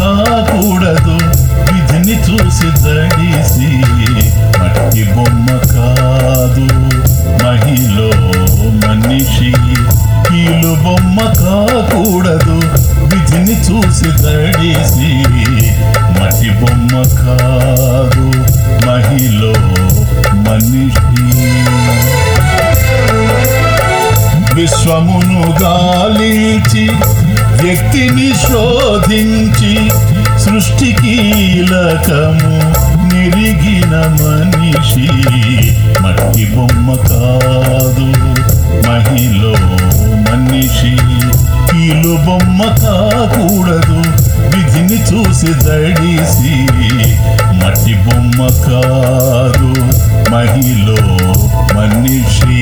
కాకూడదు విధిని చూసి దడిసి మట్టి బొమ్మ కాదు. మహిలో మనిషి కీలు బొమ్మ కాకూడదు. విధిని చూసి దడిసి మట్టి బొమ్మ కాదు. మహిలో మనిషి. విశ్వమును గాలించి వ్యక్తిని శోధించి సృష్టి కీలకము నిరిగిన మనిషి. మట్టి బొమ్మ కాదు మహిళ మనిషి. కీలు బొమ్మ కాకూడదు విధిని చూసి దడిసి. మట్టి బొమ్మ కాదు మహిళ మనిషి.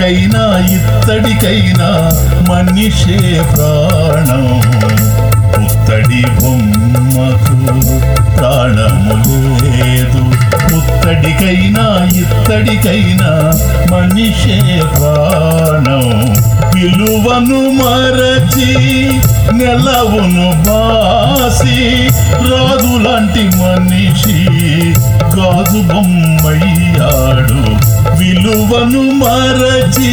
పుత్తడికైనా ఇత్తడికైనా మనిషే ప్రాణం. పుత్తడి బొమ్మకు ప్రాణము లేదు. పుత్తడికైనా ఇత్తడికైనా మనిషే ప్రాణం. విలువను మరచి నెలవును బాసి రాజులాంటి మనిషి గాజు బొమ్మయ్యాడు. విలువను మరచి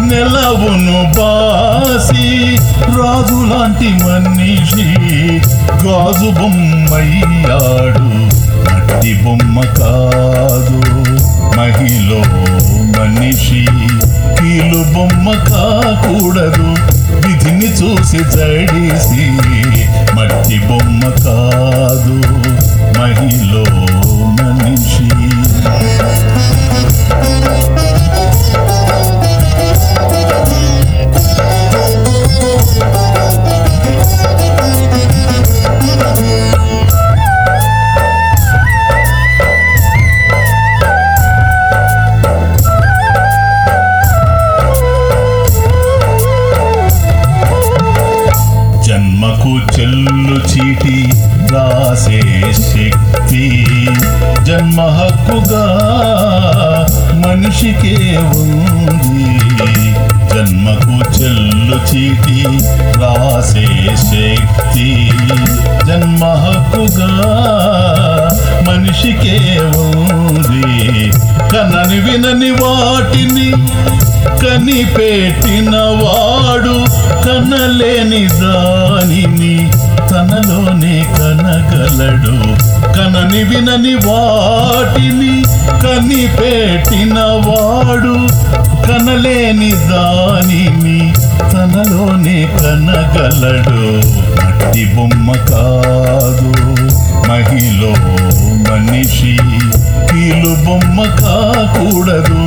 నెలవును బాసి రాజులాంటి మనిషి గాజు బొమ్మయ్యాడు మట్టి బొమ్మ కాదు. మహిలో మనిషి కీలు బొమ్మ కాకూడదు. విధిని చూసి చడిసి మట్టి బొమ్మ కాదు. మహిలో మనిషి Thank జన్మకు చెల్లు చీటి రాసే శక్తి. జన్మ హక్కుగా మనిషికే ఉంది. జన్మకు చెల్లు చీటి రాసే శక్తి. జన్మ హక్కుగా మనిషికే ఉంది. కనని వినని వాటిని కనిపెట్టిన వాడు కనలేని తనలోనే కనగలడు కనని వినని వాటిని కనిపెట్టిన వాడు. కనలేని దానిని తనలోనే కనగలడు. మట్టి బొమ్మ కాదు మహిలో మనిషి. కీలు బొమ్మ కాకూడదు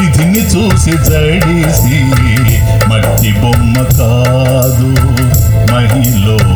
విధిని చూసి జడిసి. మట్టి బొమ్మ కాదు మహిలో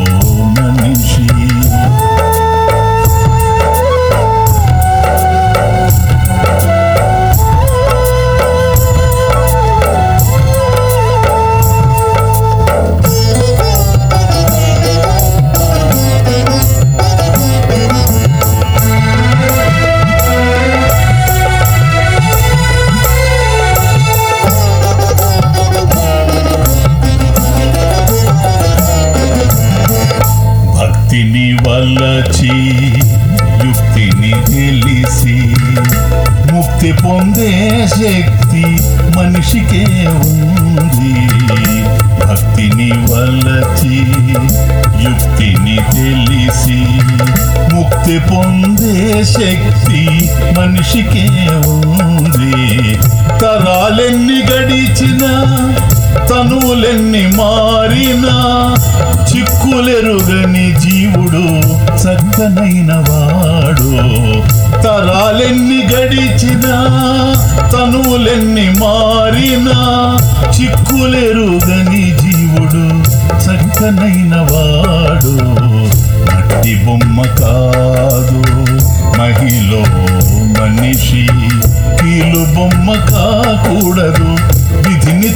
యుక్తిని వల్లచి యుక్తిని తెలిసి ముక్తి పొందే శక్తి మనిషికే ఉంది. భక్తిని వల్లచి యుక్తిని తెలిసి ముక్తి పొందే శక్తి మనిషికే ఉంది. తరాలెన్ని గడిచినా తనువులెన్ని మారినా చిక్కులెరుగని జీవుడు చక్కనైన వాడు. తరాలెన్ని గడిచినా తనువులెన్ని మారినా చిక్కులెరుగని జీవుడు చక్కనైన వాడు. మట్టి బొమ్మ కాదు మహిళ మనిషి. కీలు బొమ్మ కాకూడదు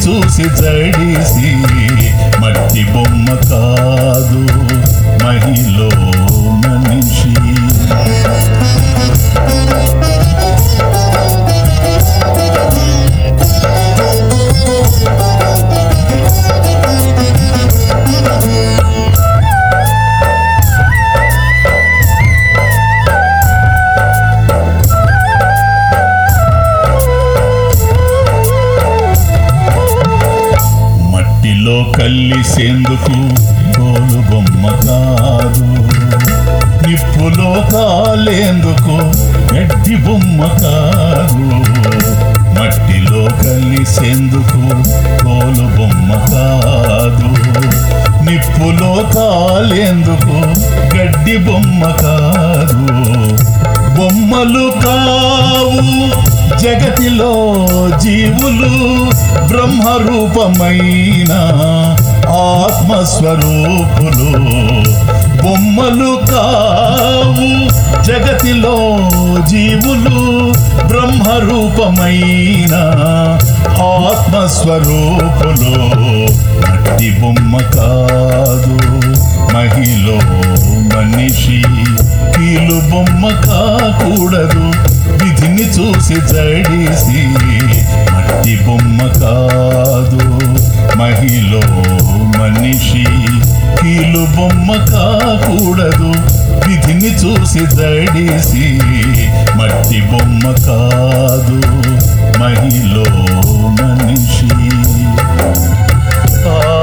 చూసి జడిసి మట్టి బొమ్మ కాదు మహిలో కల్లిసేందుకు కలిసేందుకు తోలు బొమ్మ కాదు. నిప్పులో కాలేందుకు గడ్డి బొమ్మ కాదు. మట్టిలో కలిసేందుకు తోలు బొమ్మ కాదు. నిప్పులో కాలేందుకు గడ్డి బొమ్మ కాదు. బొమ్మలు కావు. జగతిలో జీవులు బ్రహ్మరూపమైన ఆత్మస్వరూపులు. బొమ్మలు కావు. జగతిలో జీవులు బ్రహ్మరూపమైన ఆత్మస్వరూపులు. మట్టి బొమ్మ కాదు. మహిళ మనిషి కీలు బొమ్మ కాకూడదు. విధిని చూసి జడిసి మట్టి బొమ్మ కాదు. మహిళ మనిషి కీలు బొమ్మ కాకూడదు. విధిని చూసి జడిసి మట్టి బొమ్మ కాదు. మహిళ మనిషి. ఆ